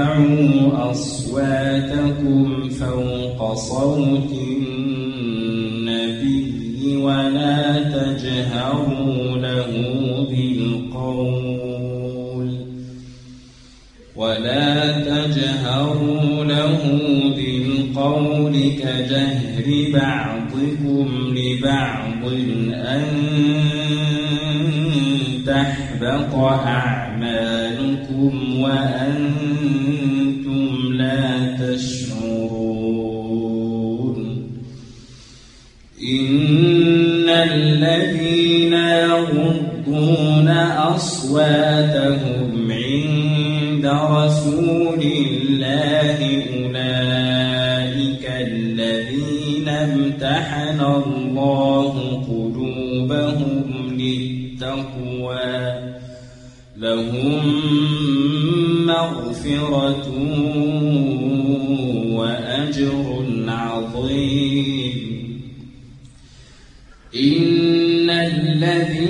ترفعوا أصواتكم فوق صوت النبي ولا تجهروا له بالقول ولا تجهروا له بالقول كجهر بعضكم لبعض أن تحبط أعمالكم وأنتم لا تشعرون. إن الذين يغضون أصواتهم عند رسول الله أولئك الذين امتحن الله قلوبهم للتقوى لهم مغفرة وأجر عظيم. إن الذين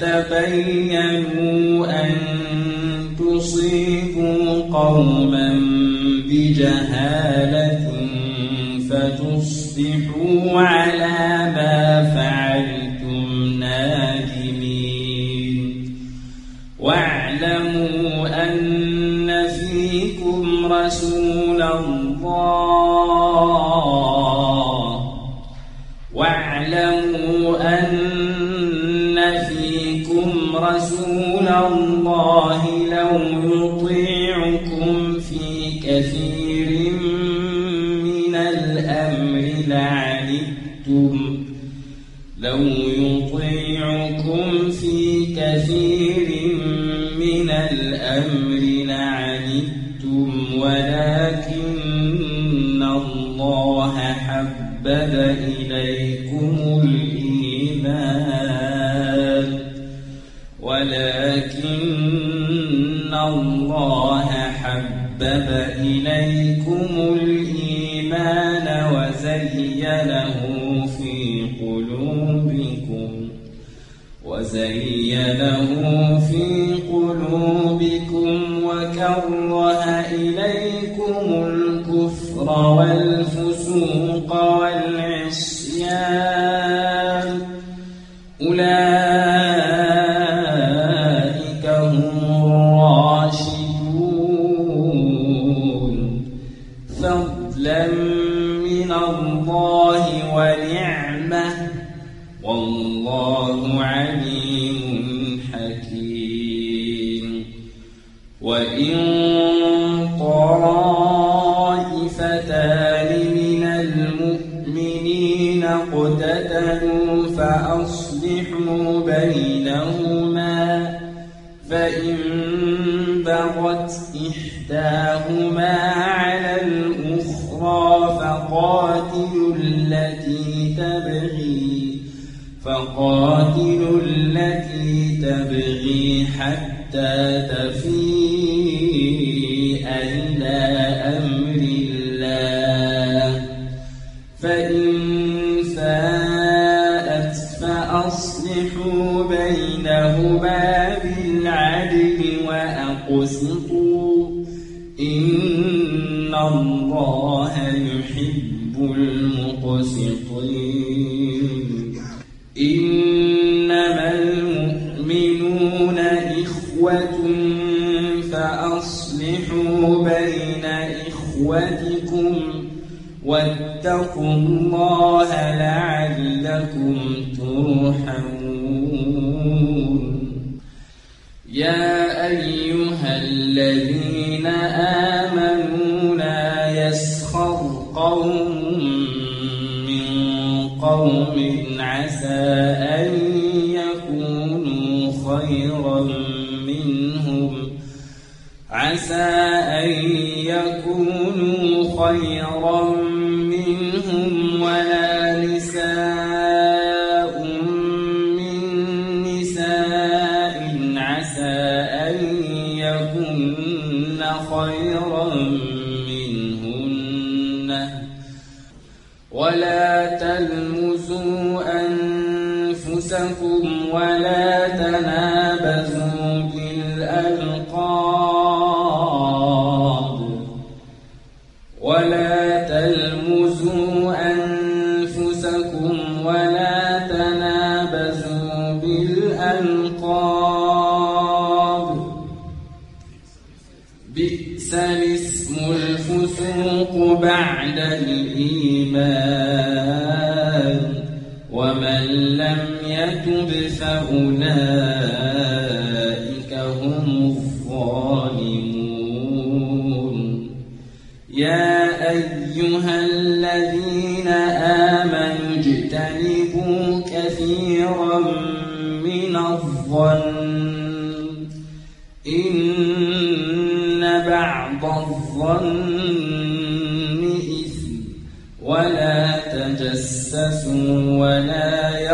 فتبينوا أن تصيبوا قوما بجهالة فتصبحوا على ما فعلتم رسول الله لو يطيعكم في كثير من الأمر لعنتم. لو يطيعكم في كثير من الأمر لعنتم. ولكن الله حبب إليكم الإيمان. ولكن الله حبب إليكم الإيمان وزينه في قلوبكم وزينه في قلوبكم وكره إليكم الكفر والفسوق اقتتلوا فأصلحوا بينهما فإن بغت إحداهما على الأخرى فقاتلوا التي تبغي فقاتلوا التي تبغي حتى تفيء إلى المقسطين. إنما المؤمنون إخوة فأصلحوا بين إخوتكم واتقوا الله لعلكم ترحمون. يا أيها الذين آمنوا أن يكونوا خيرا منهم. عسى أن يكونوا خيرا أنفسكم ولا تنابزوا بالألقاب ولا تلمزوا أنفسكم ولا تنابزوا بالألقاب بئس الاسم الفسوق بعد الإيمان ومن لم يتب فأولئك هم الظالمون. يا أيها الذين آمنوا اجتنبوا كثيرا من الظن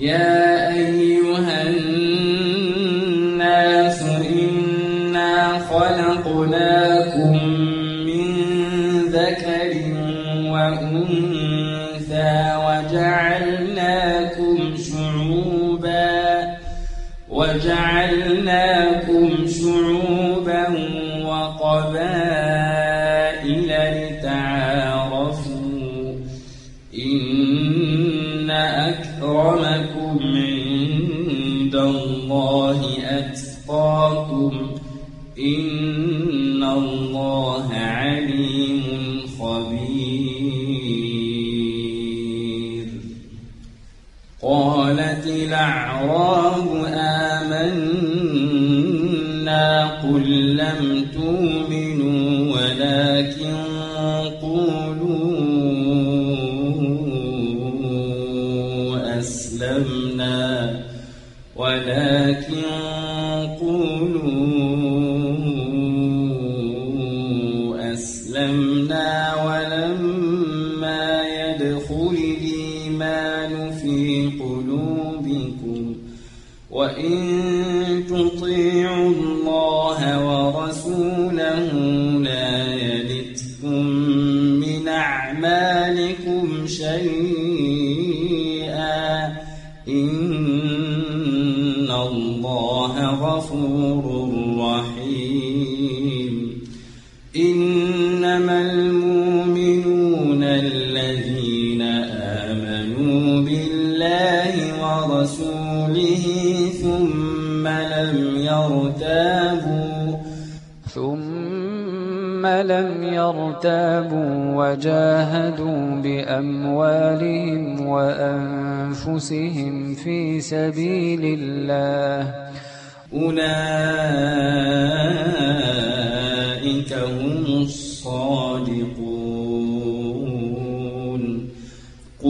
يا أيها الناس إنا خلقناكم من ذكر وأنثى وجعلناكم شعوبا وجعلناكم شعوبا أتقاكم إن الله عليم خبير. قالت الأعراب آمنا قل لم تؤمنوا ولكن قولوا أسلمنا ولكن قولوا وإن تطيعوا الله ورسوله لا من أعمالكم شيئا. إن الله غفور ورسوله ثم لم يرتابوا ثم لم يرتابوا وجاهدوا بأموالهم وأنفسهم في سبيل الله. أولئك هم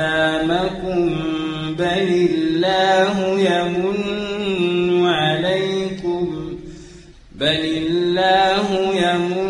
إسلامكم بل الله يمن عليكم بل الله يمن